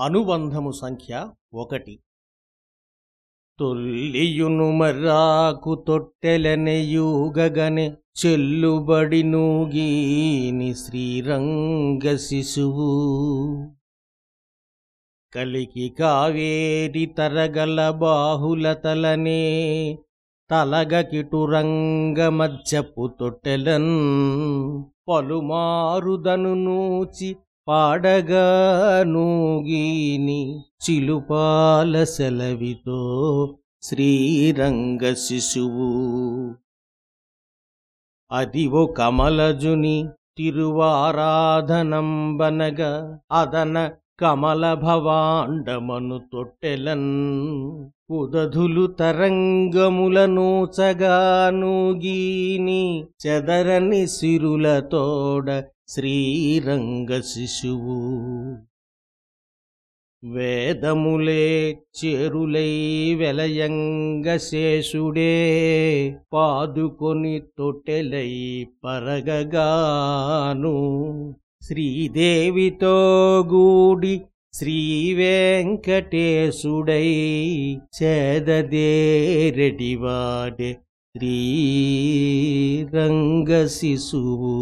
అనుబంధము సంఖ్య ఒకటి. తొల్లియును మర్రాకు తొట్టెలనెయూగగనె చెల్లుబడి నూగీని శ్రీరంగ శిశువు. కలికి కావేరి తరగల బాహులతలనే తలగకిటురంగ మధ్యపు తొట్టెలన్ పలుమారుదను నూచి పాడగానూగిని చిలుపాల సెలవితో శ్రీరంగ శిశువు. అదివో కమలజుని తిరువారాధనంబనగ అదన కమల భవాండమను తొట్టెలన్ ఉదధులు తరంగములనూచగానూగీని చెదరని సిరులతోడ శ్రీరంగ శిశువు. వేదములే చేరులై వెలయంగ శేషుడే పాదుకొని తొట్టెలై పరగగాను శ్రీదేవితో గూడి శ్రీ వెంకటేశుడై చేదదేరెడివాడే శ్రీరంగ శిశువు